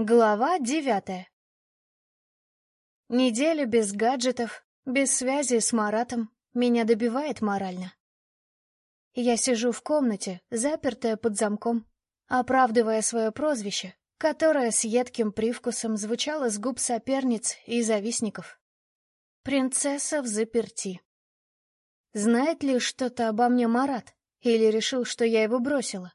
Глава девятая Неделя без гаджетов, без связи с Маратом меня добивает морально. Я сижу в комнате, запертая под замком, оправдывая свое прозвище, которое с едким привкусом звучало с губ соперниц и завистников. Принцесса в заперти. Знает ли что-то обо мне Марат? Или решил, что я его бросила?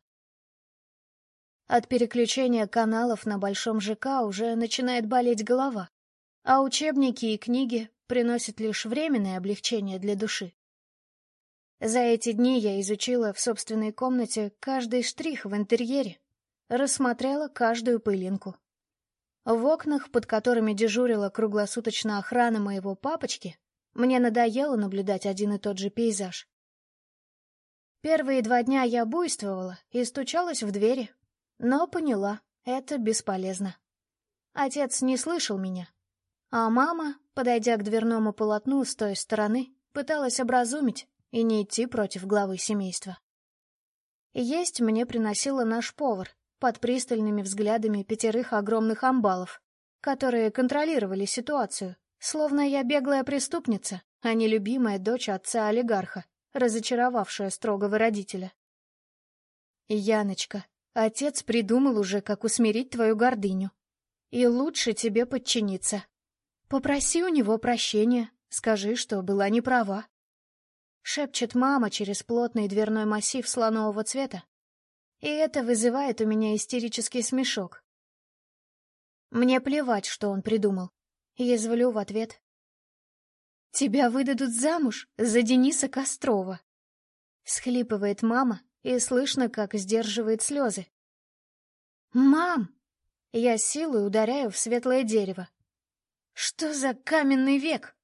От переключения каналов на Большом ЖК уже начинает болеть голова, а учебники и книги приносят лишь временное облегчение для души. За эти дни я изучила в собственной комнате каждый штрих в интерьере, рассмотрела каждую пылинку. В окнах, под которыми дежурила круглосуточная охрана моего папочки, мне надоело наблюдать один и тот же пейзаж. Первые два дня я буйствовала и стучалась в двери, но поняла, это бесполезно. Отец не слышал меня. А мама, подойдя к дверному полотну с той стороны, пыталась образумить и не идти против главы семейства. Есть мне приносила наш повар под пристальными взглядами пятерых огромных амбалов, которые контролировали ситуацию, словно я беглая преступница, а не любимая дочь отца-олигарха, разочаровавшая строгого родителя. «Яночка, Отец придумал уже, как усмирить твою гордыню. И лучше тебе подчиниться. Попроси у него прощения, скажи, что была не права. Шепчет мама через плотный дверной массив слонового цвета. И это вызывает у меня истерический смешок. Мне плевать, что он придумал. Язвлю в ответ. «Тебя выдадут замуж за Дениса Кострова!» Схлипывает мама, и слышно, как сдерживает слезы. «Мам!» Я силой ударяю в светлое дерево. «Что за каменный век?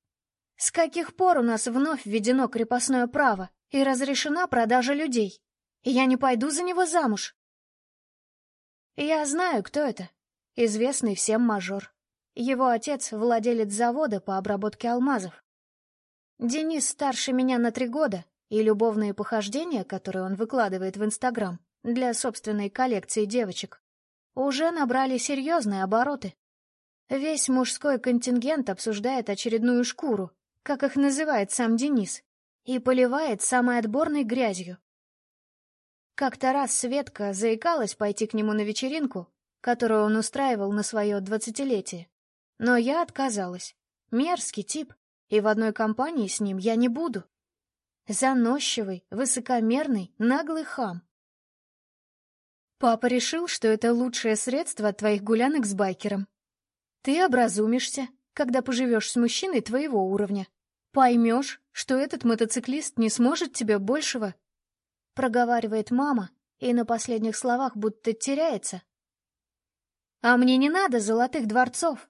С каких пор у нас вновь введено крепостное право и разрешена продажа людей? Я не пойду за него замуж!» Я знаю, кто это. Известный всем мажор. Его отец — владелец завода по обработке алмазов. Денис старше меня на три года, и любовные похождения, которые он выкладывает в Инстаграм для собственной коллекции девочек, уже набрали серьезные обороты. Весь мужской контингент обсуждает очередную шкуру, как их называет сам Денис, и поливает самой отборной грязью. Как-то раз Светка заикалась пойти к нему на вечеринку, которую он устраивал на свое двадцатилетие. Но я отказалась. Мерзкий тип, и в одной компании с ним я не буду. Заносчивый, высокомерный, наглый хам. Папа решил, что это лучшее средство от твоих гулянок с байкером. Ты образумишься, когда поживешь с мужчиной твоего уровня. Поймешь, что этот мотоциклист не сможет тебе большего. Проговаривает мама, и на последних словах будто теряется. А мне не надо золотых дворцов.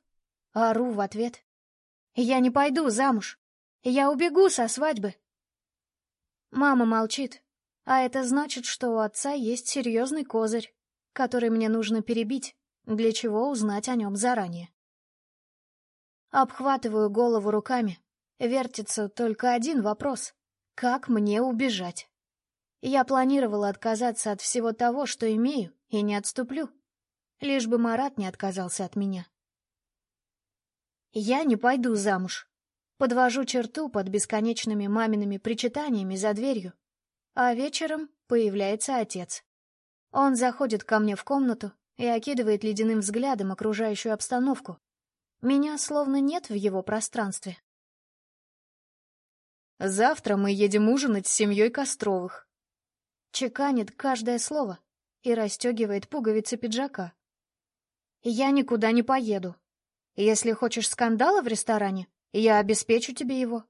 Ору в ответ. Я не пойду замуж. Я убегу со свадьбы. Мама молчит, а это значит, что у отца есть серьезный козырь, который мне нужно перебить, для чего узнать о нем заранее. Обхватываю голову руками. Вертится только один вопрос. Как мне убежать? Я планировала отказаться от всего того, что имею, и не отступлю. Лишь бы Марат не отказался от меня. Я не пойду замуж. Подвожу черту под бесконечными мамиными причитаниями за дверью. А вечером появляется отец. Он заходит ко мне в комнату и окидывает ледяным взглядом окружающую обстановку. Меня словно нет в его пространстве. «Завтра мы едем ужинать с семьей Костровых», — чеканит каждое слово и расстегивает пуговицы пиджака. «Я никуда не поеду. Если хочешь скандала в ресторане, я обеспечу тебе его.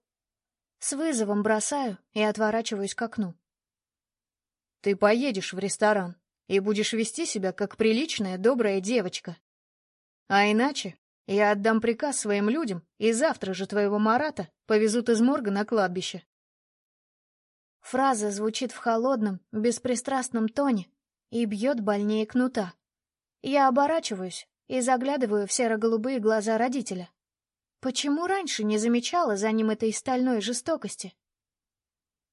С вызовом бросаю и отворачиваюсь к окну. Ты поедешь в ресторан и будешь вести себя как приличная, добрая девочка. А иначе я отдам приказ своим людям, и завтра же твоего Марата повезут из морга на кладбище. Фраза звучит в холодном, беспристрастном тоне и бьет больнее кнута. Я оборачиваюсь и заглядываю в серо-голубые глаза родителя. Почему раньше не замечала за ним этой стальной жестокости?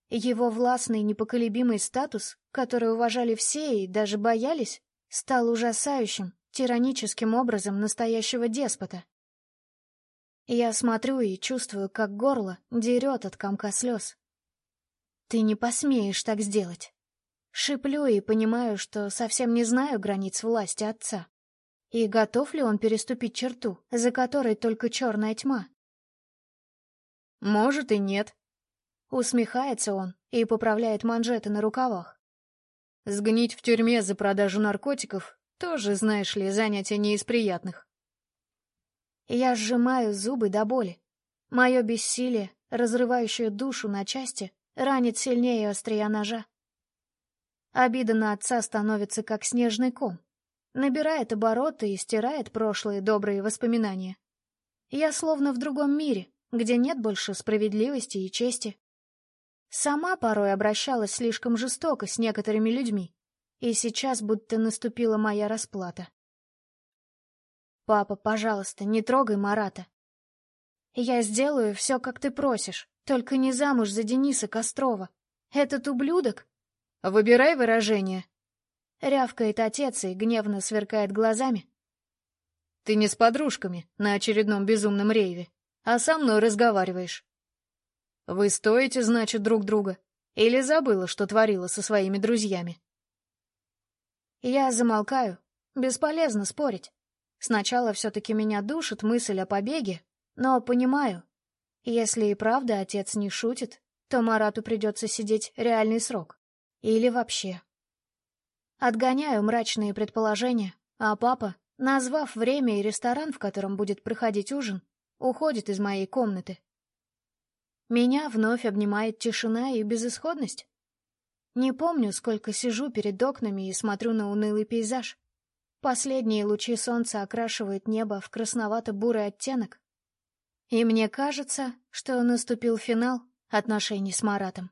Его властный непоколебимый статус, который уважали все и даже боялись, стал ужасающим, тираническим образом настоящего деспота. Я смотрю и чувствую, как горло дерет от комка слез. «Ты не посмеешь так сделать». Шиплю и понимаю, что совсем не знаю границ власти отца. И готов ли он переступить черту, за которой только черная тьма? Может и нет. Усмехается он и поправляет манжеты на рукавах. Сгнить в тюрьме за продажу наркотиков тоже, знаешь ли, занятие не из приятных. Я сжимаю зубы до боли. Мое бессилие, разрывающее душу на части, ранит сильнее острия ножа. Обида на отца становится как снежный ком. Набирает обороты и стирает прошлые добрые воспоминания. Я словно в другом мире, где нет больше справедливости и чести. Сама порой обращалась слишком жестоко с некоторыми людьми, и сейчас будто наступила моя расплата. «Папа, пожалуйста, не трогай Марата. Я сделаю все, как ты просишь, только не замуж за Дениса Кострова. Этот ублюдок Выбирай выражение. Рявкает отец и гневно сверкает глазами. Ты не с подружками на очередном безумном рейве, а со мной разговариваешь. Вы стоите, значит, друг друга? Или забыла, что творила со своими друзьями? Я замолкаю. Бесполезно спорить. Сначала все-таки меня душит мысль о побеге, но понимаю, если и правда отец не шутит, то Марату придется сидеть реальный срок. Или вообще. Отгоняю мрачные предположения, а папа, назвав время и ресторан, в котором будет проходить ужин, уходит из моей комнаты. Меня вновь обнимает тишина и безысходность. Не помню, сколько сижу перед окнами и смотрю на унылый пейзаж. Последние лучи солнца окрашивают небо в красновато-бурый оттенок. И мне кажется, что наступил финал отношений с Маратом.